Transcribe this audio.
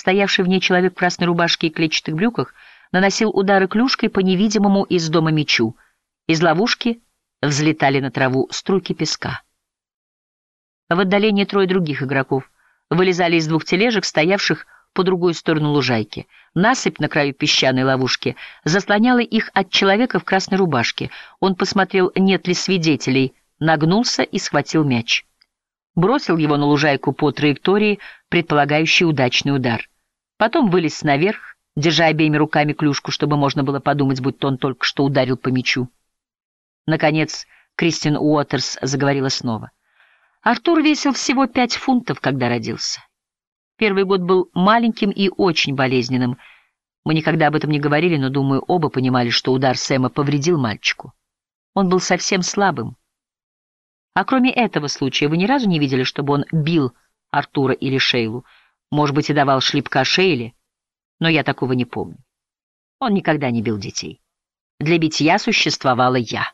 Стоявший в ней человек в красной рубашке и клетчатых брюках наносил удары клюшкой по невидимому из дома мечу. Из ловушки взлетали на траву струйки песка. В отдалении трое других игроков вылезали из двух тележек, стоявших по другую сторону лужайки. Насыпь на краю песчаной ловушки заслоняла их от человека в красной рубашке. Он посмотрел, нет ли свидетелей, нагнулся и схватил мяч. Бросил его на лужайку по траектории, предполагающей удачный удар. Потом вылез наверх, держа обеими руками клюшку, чтобы можно было подумать, будто он только что ударил по мячу. Наконец, Кристин Уотерс заговорила снова. Артур весил всего пять фунтов, когда родился. Первый год был маленьким и очень болезненным. Мы никогда об этом не говорили, но, думаю, оба понимали, что удар Сэма повредил мальчику. Он был совсем слабым. А кроме этого случая, вы ни разу не видели, чтобы он бил Артура или Шейлу? Может быть, и давал шлепка Шейле, но я такого не помню. Он никогда не бил детей. Для битья существовала я.